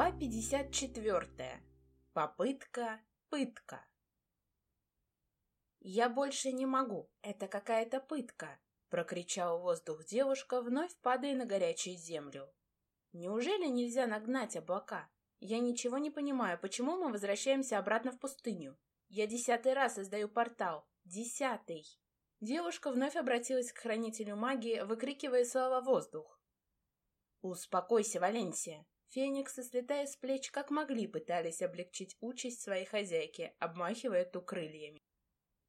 Глава 54. Попытка, пытка. «Я больше не могу, это какая-то пытка», — прокричал воздух девушка, вновь падая на горячую землю. «Неужели нельзя нагнать облака? Я ничего не понимаю, почему мы возвращаемся обратно в пустыню? Я десятый раз создаю портал. Десятый!» Девушка вновь обратилась к хранителю магии, выкрикивая слова «воздух». «Успокойся, Валенсия!» Фениксы, слетая с плеч, как могли, пытались облегчить участь своей хозяйки, обмахивая ту крыльями.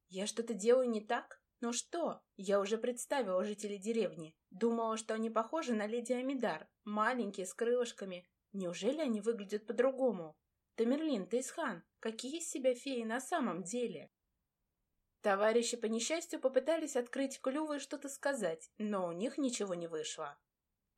«Я что-то делаю не так? Но что? Я уже представила жителей деревни. Думала, что они похожи на леди Амидар, маленькие, с крылышками. Неужели они выглядят по-другому? Тамерлин, Тейсхан, какие из себя феи на самом деле?» Товарищи по несчастью попытались открыть клювы и что-то сказать, но у них ничего не вышло.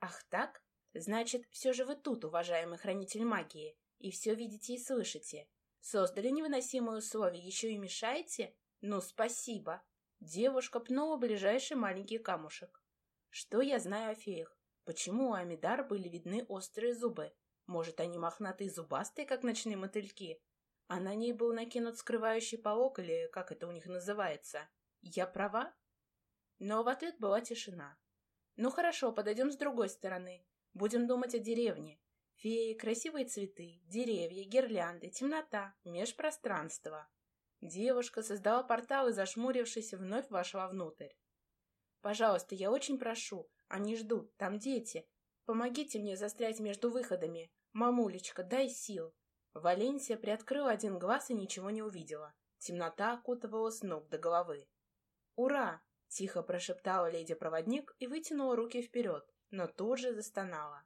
«Ах так? Значит, все же вы тут, уважаемый хранитель магии, и все видите и слышите. Создали невыносимые условия, еще и мешаете? Ну, спасибо. Девушка пнула ближайший маленький камушек. Что я знаю о феях? Почему у Амидар были видны острые зубы? Может, они мохнатые зубастые, как ночные мотыльки? А на ней был накинут скрывающий полог, или как это у них называется. Я права? Но в ответ была тишина. Ну хорошо, подойдем с другой стороны. Будем думать о деревне. Феи, красивые цветы, деревья, гирлянды, темнота, межпространство. Девушка создала портал и, зашмурившись, вновь вошла внутрь. «Пожалуйста, я очень прошу. Они ждут. Там дети. Помогите мне застрять между выходами. Мамулечка, дай сил». Валенсия приоткрыла один глаз и ничего не увидела. Темнота окутывала с ног до головы. «Ура!» — тихо прошептала леди-проводник и вытянула руки вперед но тут же застонала.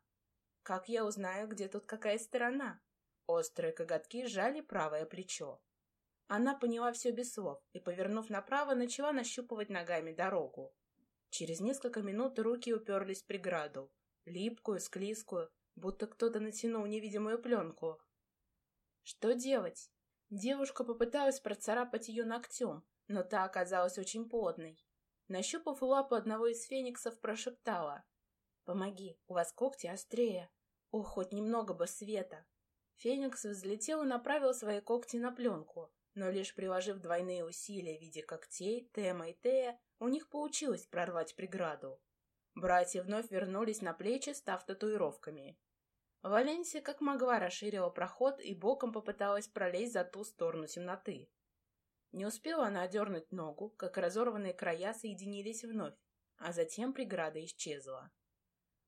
Как я узнаю, где тут какая сторона? Острые коготки сжали правое плечо. Она поняла все без слов и, повернув направо, начала нащупывать ногами дорогу. Через несколько минут руки уперлись в преграду, липкую, склизкую, будто кто-то натянул невидимую пленку. Что делать? Девушка попыталась процарапать ее ногтем, но та оказалась очень плотной. Нащупав лапу одного из фениксов, прошептала — Помоги, у вас когти острее. Ох, хоть немного бы света. Феникс взлетел и направил свои когти на пленку, но лишь приложив двойные усилия в виде когтей, Тема и Тея, у них получилось прорвать преграду. Братья вновь вернулись на плечи, став татуировками. Валенсия как могла расширила проход и боком попыталась пролезть за ту сторону темноты. Не успела она одернуть ногу, как разорванные края соединились вновь, а затем преграда исчезла.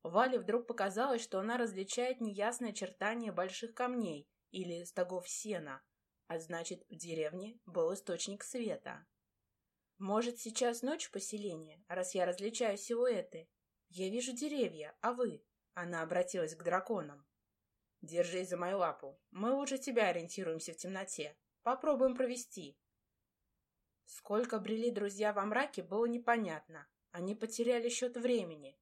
Вале вдруг показалось, что она различает неясные очертания больших камней или стогов сена, а значит, в деревне был источник света. Может, сейчас ночь в поселении, раз я различаю силуэты? Я вижу деревья, а вы? Она обратилась к драконам. Держись за мою лапу. Мы лучше тебя ориентируемся в темноте. Попробуем провести. Сколько брели друзья во мраке, было непонятно. Они потеряли счет времени.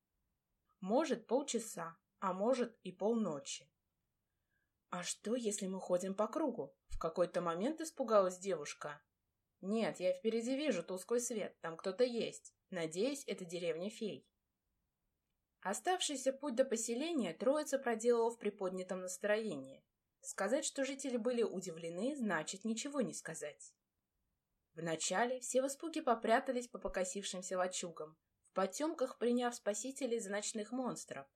Может, полчаса, а может и полночи. «А что, если мы ходим по кругу?» В какой-то момент испугалась девушка. «Нет, я впереди вижу тусклый свет, там кто-то есть. Надеюсь, это деревня фей». Оставшийся путь до поселения троица проделала в приподнятом настроении. Сказать, что жители были удивлены, значит ничего не сказать. Вначале все в испуге попрятались по покосившимся лачугам, в потемках приняв спасителей за ночных монстров.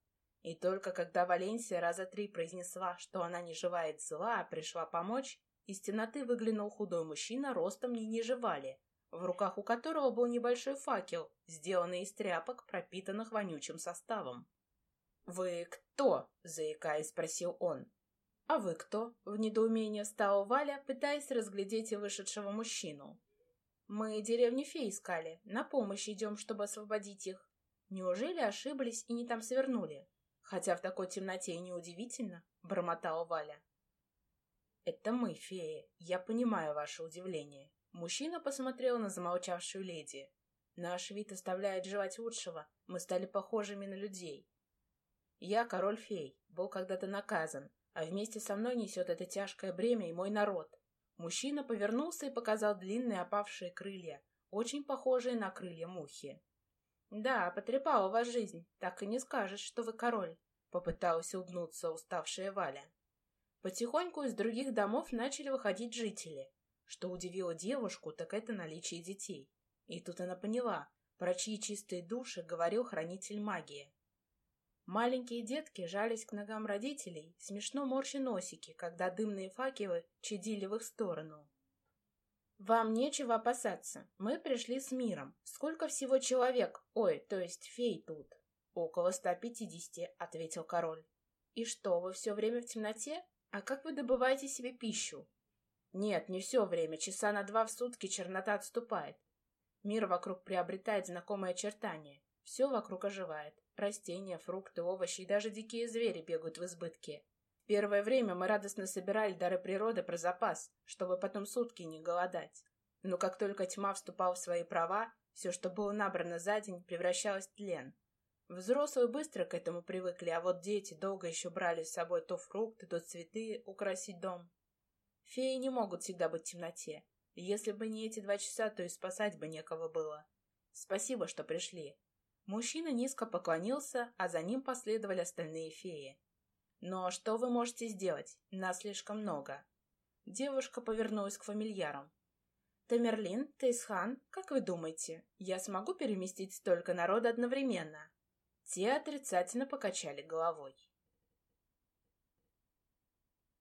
И только когда Валенсия раза три произнесла, что она не желает зла, а пришла помочь, из темноты выглянул худой мужчина ростом не ниже Вали, в руках у которого был небольшой факел, сделанный из тряпок, пропитанных вонючим составом. «Вы кто?» — заикаясь, спросил он. «А вы кто?» — в недоумении встала Валя, пытаясь разглядеть вышедшего мужчину. Мы деревню фей искали, на помощь идем, чтобы освободить их. Неужели ошиблись и не там свернули? Хотя в такой темноте и неудивительно, — бормотала Валя. Это мы, феи, я понимаю ваше удивление. Мужчина посмотрел на замолчавшую леди. Наш вид оставляет желать лучшего, мы стали похожими на людей. Я король фей, был когда-то наказан, а вместе со мной несет это тяжкое бремя и мой народ. Мужчина повернулся и показал длинные опавшие крылья, очень похожие на крылья мухи. «Да, потрепала вас жизнь, так и не скажешь, что вы король», — попыталась улыбнуться уставшая Валя. Потихоньку из других домов начали выходить жители. Что удивило девушку, так это наличие детей. И тут она поняла, про чьи чистые души говорил хранитель магии. Маленькие детки жались к ногам родителей, смешно морщи носики, когда дымные факелы чадили в их сторону. «Вам нечего опасаться. Мы пришли с миром. Сколько всего человек, ой, то есть фей тут?» «Около ста пятидесяти», — ответил король. «И что, вы все время в темноте? А как вы добываете себе пищу?» «Нет, не все время. Часа на два в сутки чернота отступает. Мир вокруг приобретает знакомые очертания. Все вокруг оживает. Растения, фрукты, овощи и даже дикие звери бегают в избытке. Первое время мы радостно собирали дары природы про запас, чтобы потом сутки не голодать. Но как только тьма вступала в свои права, все, что было набрано за день, превращалось в тлен. Взрослые быстро к этому привыкли, а вот дети долго еще брали с собой то фрукты, то цветы украсить дом. Феи не могут всегда быть в темноте. если бы не эти два часа, то и спасать бы некого было. Спасибо, что пришли. Мужчина низко поклонился, а за ним последовали остальные феи. «Но что вы можете сделать? Нас слишком много». Девушка повернулась к фамильярам. «Тамерлин, Тейсхан, как вы думаете, я смогу переместить столько народа одновременно?» Те отрицательно покачали головой.